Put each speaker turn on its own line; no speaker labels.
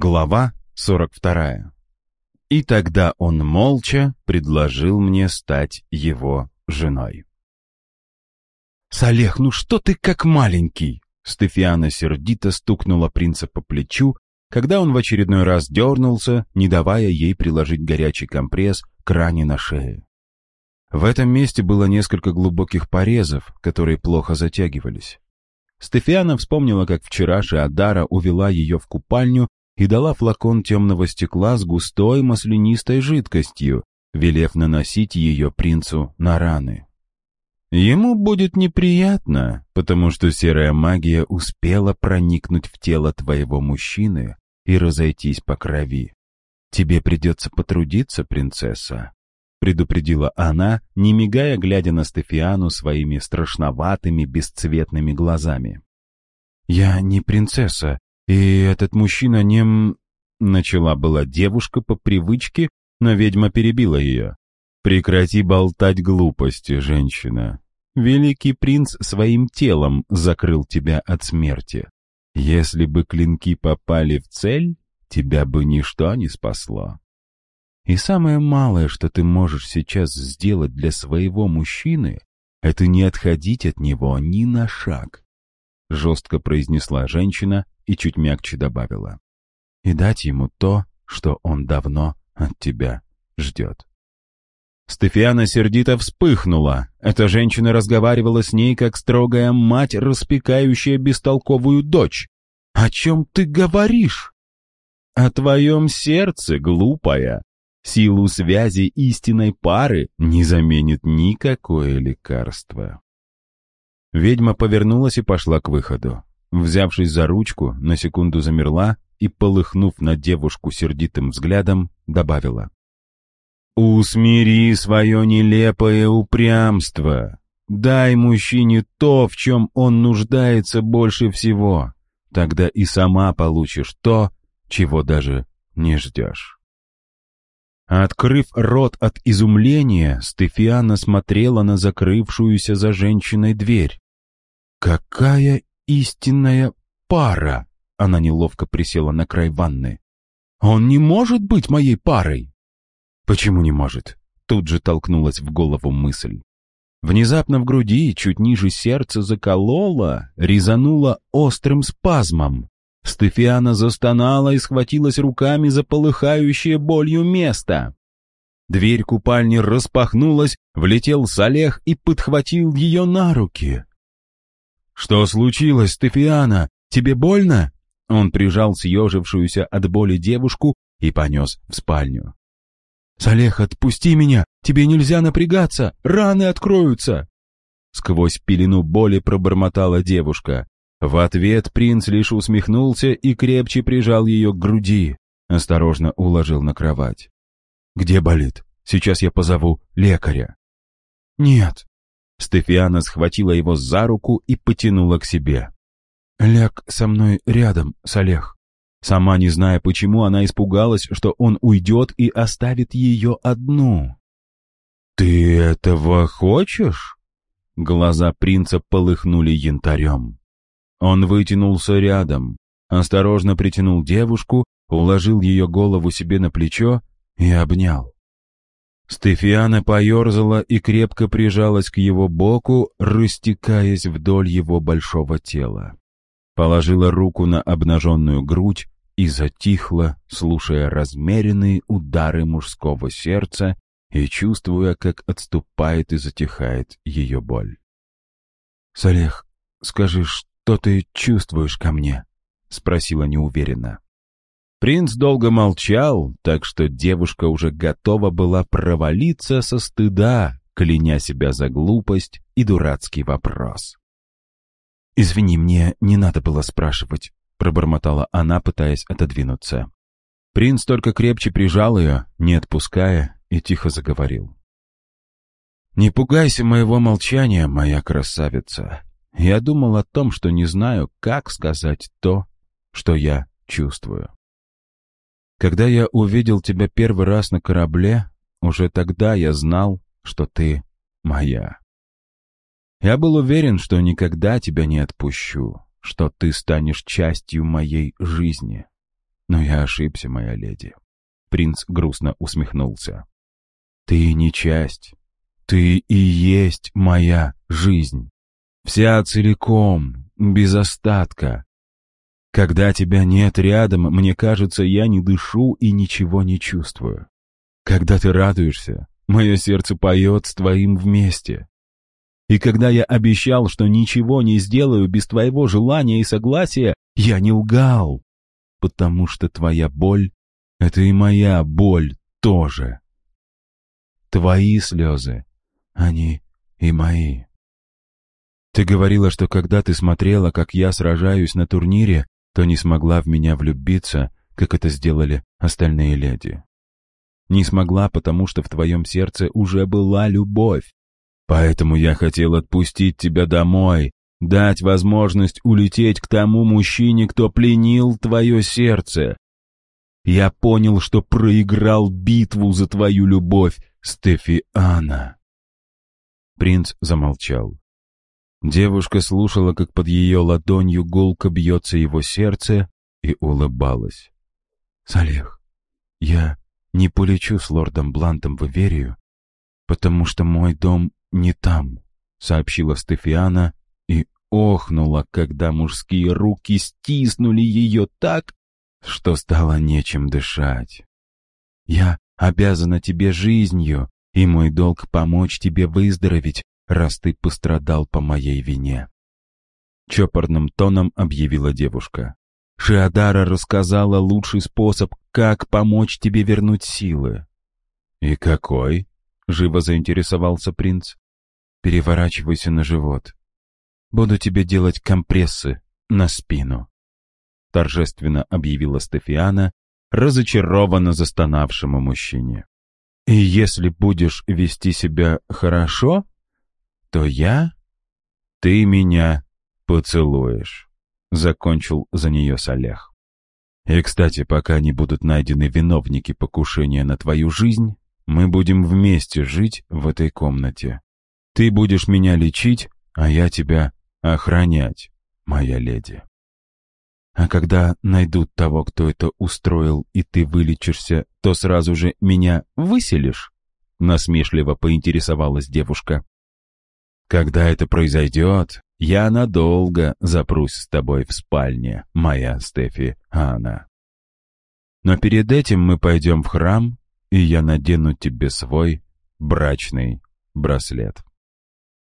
Глава 42. И тогда он молча предложил мне стать его женой. «Салех, ну что ты как маленький?» Стефиана сердито стукнула принца по плечу, когда он в очередной раз дернулся, не давая ей приложить горячий компресс к ране на шее. В этом месте было несколько глубоких порезов, которые плохо затягивались. Стефиана вспомнила, как вчера Шиадара увела ее в купальню и дала флакон темного стекла с густой маслянистой жидкостью, велев наносить ее принцу на раны. Ему будет неприятно, потому что серая магия успела проникнуть в тело твоего мужчины и разойтись по крови. Тебе придется потрудиться, принцесса, — предупредила она, не мигая, глядя на Стефиану своими страшноватыми бесцветными глазами. «Я не принцесса, «И этот мужчина не...» Начала была девушка по привычке, но ведьма перебила ее. «Прекрати болтать глупости, женщина. Великий принц своим телом закрыл тебя от смерти. Если бы клинки попали в цель, тебя бы ничто не спасло. И самое малое, что ты можешь сейчас сделать для своего мужчины, это не отходить от него ни на шаг. — жестко произнесла женщина и чуть мягче добавила. «И дать ему то, что он давно от тебя ждет». Стефиана сердито вспыхнула. Эта женщина разговаривала с ней, как строгая мать, распекающая бестолковую дочь. «О чем ты говоришь?» «О твоем сердце, глупая. Силу связи истинной пары не заменит никакое лекарство». Ведьма повернулась и пошла к выходу. Взявшись за ручку, на секунду замерла и, полыхнув на девушку сердитым взглядом, добавила. «Усмири свое нелепое упрямство. Дай мужчине то, в чем он нуждается больше всего. Тогда и сама получишь то, чего даже не ждешь». Открыв рот от изумления, Стефиана смотрела на закрывшуюся за женщиной дверь. «Какая истинная пара!» Она неловко присела на край ванны. «Он не может быть моей парой!» «Почему не может?» Тут же толкнулась в голову мысль. Внезапно в груди, чуть ниже сердца заколола, резанула острым спазмом. Стефиана застонала и схватилась руками за полыхающее болью место. Дверь купальни распахнулась, влетел Салех и подхватил ее на руки. «Что случилось, Стефиана? Тебе больно?» Он прижал съежившуюся от боли девушку и понес в спальню. «Салех, отпусти меня! Тебе нельзя напрягаться! Раны откроются!» Сквозь пелену боли пробормотала девушка. В ответ принц лишь усмехнулся и крепче прижал ее к груди. Осторожно уложил на кровать. «Где болит? Сейчас я позову лекаря». «Нет». Стефиана схватила его за руку и потянула к себе. «Ляг со мной рядом, Салех». Сама не зная почему, она испугалась, что он уйдет и оставит ее одну. «Ты этого хочешь?» Глаза принца полыхнули янтарем. Он вытянулся рядом, осторожно притянул девушку, уложил ее голову себе на плечо и обнял. Стефиана поерзала и крепко прижалась к его боку, растекаясь вдоль его большого тела. Положила руку на обнаженную грудь и затихла, слушая размеренные удары мужского сердца и чувствуя, как отступает и затихает ее боль. «Салех, скажи, что ты чувствуешь ко мне?» — спросила неуверенно. Принц долго молчал, так что девушка уже готова была провалиться со стыда, кляня себя за глупость и дурацкий вопрос. «Извини, мне не надо было спрашивать», — пробормотала она, пытаясь отодвинуться. Принц только крепче прижал ее, не отпуская, и тихо заговорил. «Не пугайся моего молчания, моя красавица. Я думал о том, что не знаю, как сказать то, что я чувствую. Когда я увидел тебя первый раз на корабле, уже тогда я знал, что ты моя. Я был уверен, что никогда тебя не отпущу, что ты станешь частью моей жизни. Но я ошибся, моя леди. Принц грустно усмехнулся. Ты не часть. Ты и есть моя жизнь. Вся целиком, без остатка. Когда тебя нет рядом, мне кажется, я не дышу и ничего не чувствую. Когда ты радуешься, мое сердце поет с твоим вместе. И когда я обещал, что ничего не сделаю без твоего желания и согласия, я не лгал, потому что твоя боль — это и моя боль тоже. Твои слезы, они и мои. Ты говорила, что когда ты смотрела, как я сражаюсь на турнире, то не смогла в меня влюбиться, как это сделали остальные леди. Не смогла, потому что в твоем сердце уже была любовь. Поэтому я хотел отпустить тебя домой, дать возможность улететь к тому мужчине, кто пленил твое сердце. Я понял, что проиграл битву за твою любовь, Стефиана. Принц замолчал. Девушка слушала, как под ее ладонью гулко бьется его сердце, и улыбалась. «Салех, я не полечу с лордом Блантом в Иверию, потому что мой дом не там», — сообщила Стефиана и охнула, когда мужские руки стиснули ее так, что стало нечем дышать. «Я обязана тебе жизнью, и мой долг помочь тебе выздороветь, раз ты пострадал по моей вине». Чопорным тоном объявила девушка. «Шиадара рассказала лучший способ, как помочь тебе вернуть силы». «И какой?» — живо заинтересовался принц. «Переворачивайся на живот. Буду тебе делать компрессы на спину», — торжественно объявила Стефиана, разочарованно застонавшему мужчине. «И если будешь вести себя хорошо, то я... Ты меня поцелуешь», — закончил за нее Салех. «И, кстати, пока не будут найдены виновники покушения на твою жизнь, мы будем вместе жить в этой комнате. Ты будешь меня лечить, а я тебя охранять, моя леди». А когда найдут того, кто это устроил, и ты вылечишься, то сразу же меня выселишь?» Насмешливо поинтересовалась девушка. Когда это произойдет, я надолго запрусь с тобой в спальне, моя Стефи Анна. Но перед этим мы пойдем в храм, и я надену тебе свой брачный браслет.